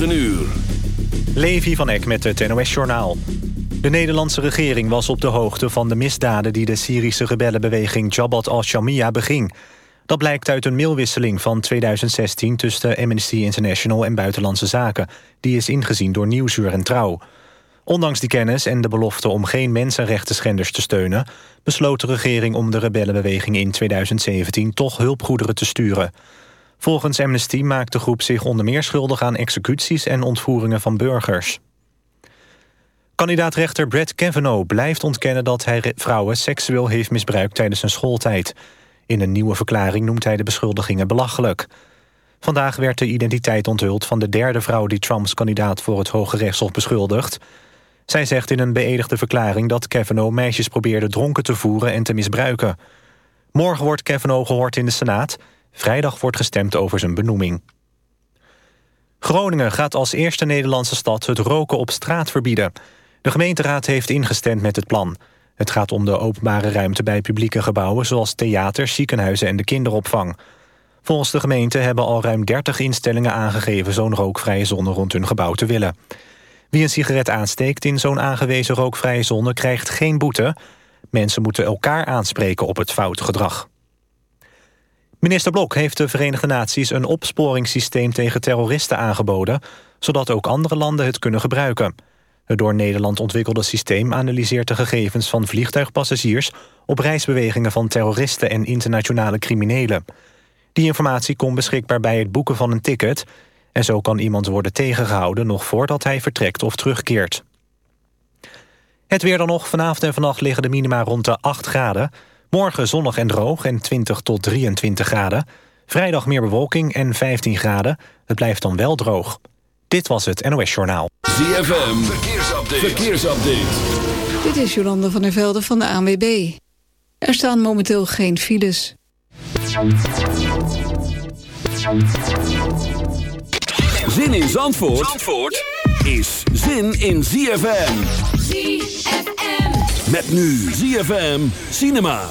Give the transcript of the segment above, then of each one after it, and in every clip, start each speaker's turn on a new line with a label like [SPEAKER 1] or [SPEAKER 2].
[SPEAKER 1] 9 uur.
[SPEAKER 2] Levi van Eck met het NOS-journaal. De Nederlandse regering was op de hoogte van de misdaden... die de Syrische rebellenbeweging Jabhat al-Shamia beging. Dat blijkt uit een mailwisseling van 2016... tussen Amnesty International en Buitenlandse Zaken. Die is ingezien door Nieuwsuur en Trouw. Ondanks die kennis en de belofte om geen mensenrechtenschenders te steunen... besloot de regering om de rebellenbeweging in 2017 toch hulpgoederen te sturen... Volgens Amnesty maakt de groep zich onder meer schuldig aan executies en ontvoeringen van burgers. Kandidaatrechter Brett Kavanaugh blijft ontkennen dat hij vrouwen seksueel heeft misbruikt tijdens zijn schooltijd. In een nieuwe verklaring noemt hij de beschuldigingen belachelijk. Vandaag werd de identiteit onthuld van de derde vrouw die Trumps kandidaat voor het Hoge Rechtshof beschuldigt. Zij zegt in een beëdigde verklaring dat Kavanaugh meisjes probeerde dronken te voeren en te misbruiken. Morgen wordt Kavanaugh gehoord in de Senaat. Vrijdag wordt gestemd over zijn benoeming. Groningen gaat als eerste Nederlandse stad het roken op straat verbieden. De gemeenteraad heeft ingestemd met het plan. Het gaat om de openbare ruimte bij publieke gebouwen... zoals theaters, ziekenhuizen en de kinderopvang. Volgens de gemeente hebben al ruim 30 instellingen aangegeven... zo'n rookvrije zone rond hun gebouw te willen. Wie een sigaret aansteekt in zo'n aangewezen rookvrije zone... krijgt geen boete. Mensen moeten elkaar aanspreken op het foute gedrag. Minister Blok heeft de Verenigde Naties een opsporingssysteem tegen terroristen aangeboden, zodat ook andere landen het kunnen gebruiken. Het door Nederland ontwikkelde systeem analyseert de gegevens van vliegtuigpassagiers op reisbewegingen van terroristen en internationale criminelen. Die informatie komt beschikbaar bij het boeken van een ticket en zo kan iemand worden tegengehouden nog voordat hij vertrekt of terugkeert. Het weer dan nog. Vanavond en vannacht liggen de minima rond de 8 graden. Morgen zonnig en droog en 20 tot 23 graden. Vrijdag meer bewolking en 15 graden. Het blijft dan wel droog. Dit was het NOS Journaal.
[SPEAKER 1] ZFM, verkeersupdate. verkeersupdate.
[SPEAKER 3] Dit is Jolande van der Velde van de ANWB. Er staan momenteel geen files.
[SPEAKER 1] Zin in Zandvoort, Zandvoort is zin in ZFM. ZFM. Met nu ZFM Cinema.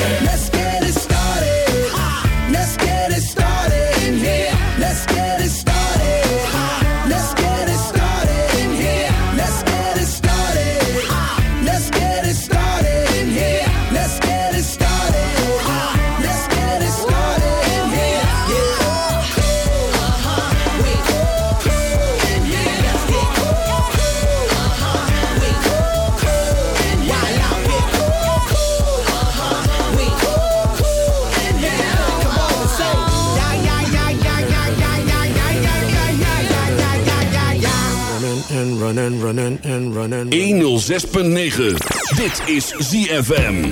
[SPEAKER 1] 106.9. Dit is ZFM.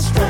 [SPEAKER 4] Nothing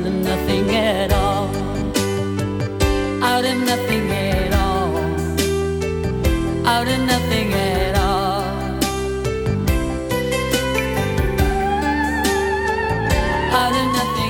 [SPEAKER 1] out of nothing at all. Out of nothing at all. Out of nothing at all. Out of nothing.